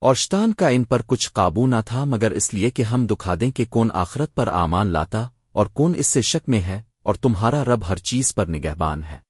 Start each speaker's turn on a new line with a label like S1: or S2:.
S1: اور شتان کا ان پر کچھ قابو نہ تھا، مگر اس لیے کہ ہم دکھا دیں کہ کون آخرت پر آمان لاتا اور کون اس سے شک میں ہے اور تمہارا رب ہر چیز پر نگہبان ہے۔